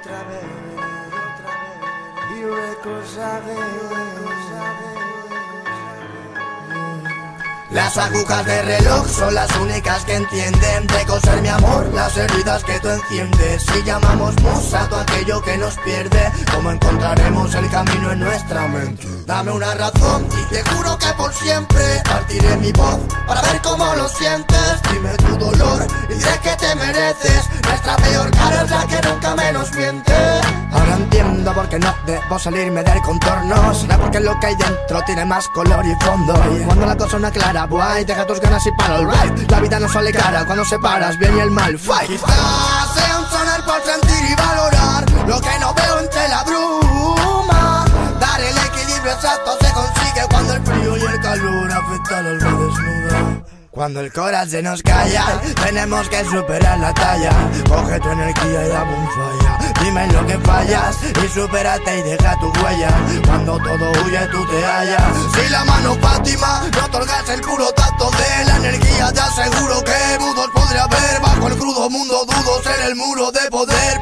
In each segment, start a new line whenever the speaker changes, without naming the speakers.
otra vez, otra vez. Y recordaré. Las agujas de reloj son las únicas que entienden de coser mi amor, las heridas que tú enciendes. Si llamamos musa todo aquello que nos pierde, ¿cómo encontraremos el camino en nuestra mente? Dame una razón y te juro que por siempre partiré mi voz para ver cómo lo sientes. Dime tu dolor y diré que te mereces. Nuestra peor cara es la que nunca menos miente. Ahora entiendo por qué no debo salirme del contorno. Porque lo que hay dentro tiene más color y fondo. Y cuando la cosa no es clara, guay, deja tus ganas y para el ride. La vida no sale cara cuando separas bien y el mal. Fight. Quizás sea un sonar por sentir y valorar lo que no veo entre la bruma. Dar el equilibrio exacto se consigue cuando el frío y el calor afectan al alma desnuda. Cuando el corazón nos calla, tenemos que superar la talla. Coge tu energía y dame un falla. Dime en lo que fallas y supérate y deja tu huella. Cuando todo huye, tú te hallas. Si la mano Fátima no otorgas el puro tacto de la energía, te aseguro que mudos podría haber. Bajo el crudo mundo dudo ser el muro de poder,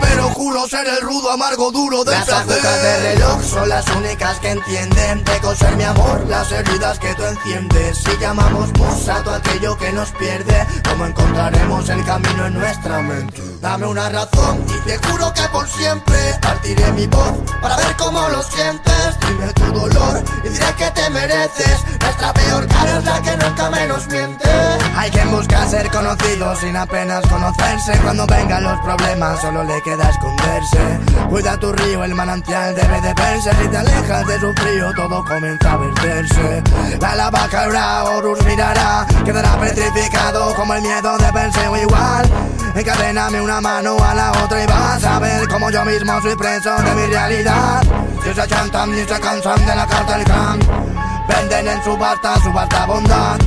juro ser el rudo amargo duro de Las agujas de reloj son las únicas que entienden de coser mi amor, las heridas que tú enciendes. Si llamamos musa todo aquello que nos pierde, ¿cómo encontraremos el camino en nuestra mente? Dame una razón y te juro que por siempre partiré mi voz para ver cómo lo sientes. Dime tu dolor y diré que te mereces. Nuestra peor cara es la que nunca menos miente. Hay quien busca ser conocido sin apenas conocerse. Cuando vengan los problemas, solo le queda esconderse. Cuida tu río, el manantial debe de verse. Si te alejas de su frío, todo comienza a verterse. La lava caerá, Horus mirará, quedará petrificado como el miedo de verse o igual. Encadéname una mano a la otra y vas a ver como yo mismo soy preso de mi realidad. Si se chantan ni se cansan de la carta del can. Venden en subasta, subasta bondad.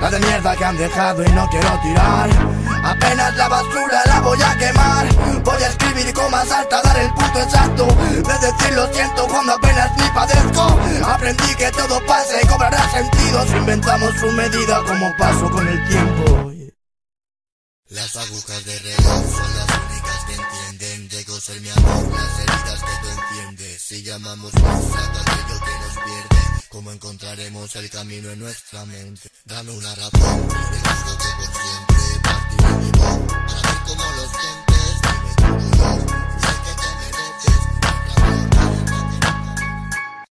La de mierda que han dejado y no quiero tirar. Apenas la basura la voy a quemar. Voy a escribir con más alta, dar el punto exacto. De decir lo siento cuando apenas ni padezco. Aprendí que todo pasa y cobrará sentido si inventamos su medida como paso con el tiempo. Las agujas de reloj son las únicas que entienden de coser mi amor, las heridas que tú enciendes. Si llamamos musa todo aquello que nos pierde, ¿cómo encontraremos el camino en nuestra mente? Dame una razón te juro que por siempre partiré mi voz para ver cómo lo siento.